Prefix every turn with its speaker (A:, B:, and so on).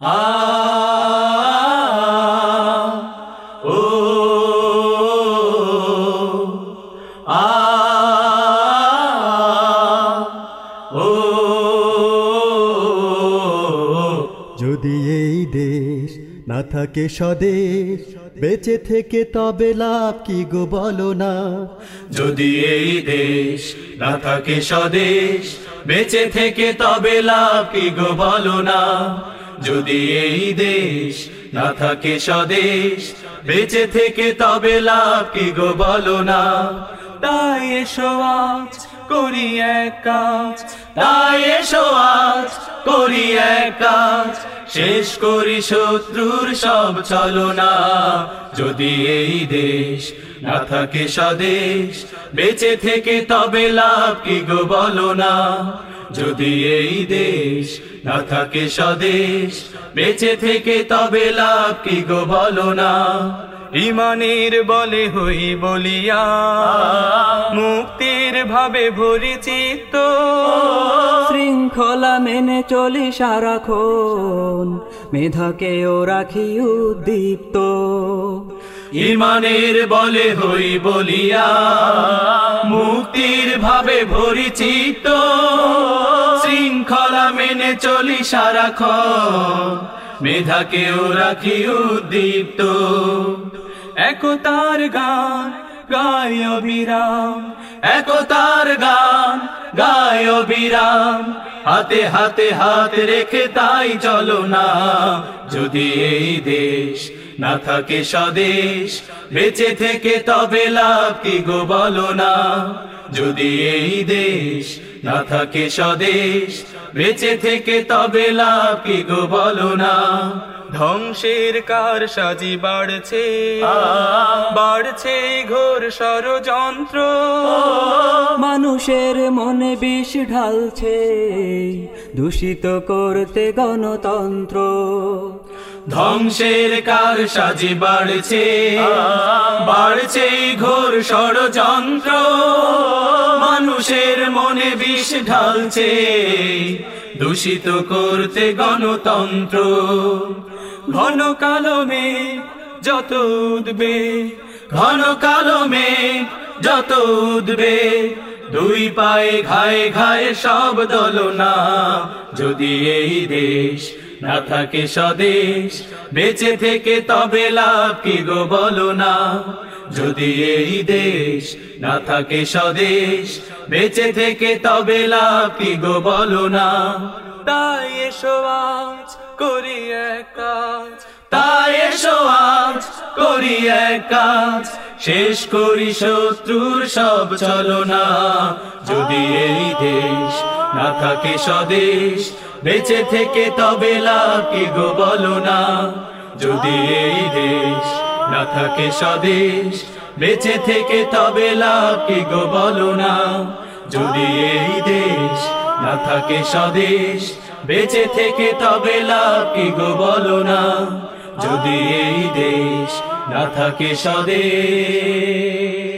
A: আ ও আ ও
B: যদি এই দেশ না থাকে স্বদেশ বেঁচে থেকে তবে লাভ কি গো বলো না?
A: যদি এই দেশ না থাকে স্বদেশ বেঁচে থেকে তবে লাভ কি গো বলো না? যদি এই দেশ না থাকে স্বদেশ, বেঁচে থেকে তবে লাভ কি গো বলো না? তাই এসো আজ, করি এক কাজ। তাই এসো আজ, করি এক কাজ। শেষ করি শত্রুর সব চলো না যদি এই দেশ না থাকে স্বদেশ, বেঁচে থেকে তবে লাভ কি গো বলো না? যদি এই দেশ না থাকে স্বদেশ, বেঁচে থেকে তবে লাভ কি গো বলো না?
C: ইমানের বলে হই বলিয়া, মুক্তির ভাবে ভরি চিত্ত, শৃঙ্খলা মেনে চলি সারাক্ষণ। মেধাকেও রাখি উদ্দীপ্ত।
A: ইমানের বলে হই বলিয়া, মুক্তির ভাবে ভরি চিত্ত। শৃঙ্খলা মেনে চলি সারাক্ষণ মেধাকেও রাখি উদ্দীপ্ত। একতার গান গায় বিরাম একতার গান গায় বিরাম হাতে হাতে হাত রেখে তাই চলো না। যদি এই দেশ না থাকে স্বদেশ, বেঁচে থেকে তবে লাভ কি গো বলো না? যদি এই দেশ না থাকে স্বদেশ বেঁচে থেকে তবে লাভ কি গো বলো না?
C: ধ্বংসের কার সাজি বাড়ছে? বাড়ছে ঘোর ষড়যন্ত্র। মানুষের মনে বিষ ঢালছে দূষিত করতে গণতন্ত্র।
A: ধ্বংসের কার সাজি বাড়ছে? বাড়ছে ঘোর ষড়যন্ত্র। মানুষের মনে বিষ ঢালছে। দূষিত করতে গণতন্ত্র। ঘন কালো যত উঠবে, ঘন কালো যত উঠবে, দুই পায়ে ঘায়ে ঘায়ে সব দলনা। যদি এই দেশ না থাকে স্বদেশ, বেঁচে থেকে তবে লাভ কি গো বলো না? যদি এই দেশ না থাকে স্বদেশ, বেঁচে থেকে তবে লাভ কি গো বলো না?
C: তাই এসো আজ করি এক কাজ,
A: তাই এসো আজ করি এক কাজ, শেষ করি শত্রুর সব চলো না যদি এই দেশ না থাকে স্বদেশ। বেঁচে থেকে তবে লাভ কি গো বলো না। যদি এই দেশ না থাকে স্বদেশ, বেঁচে থেকে তবে লাভ কি গো বলো না। যদি এই দেশ না থাকে স্বদেশ, বেঁচে থেকে তবে লাভ কি গো বলো না। যদি এই দেশ না থাকে স্বদেশ।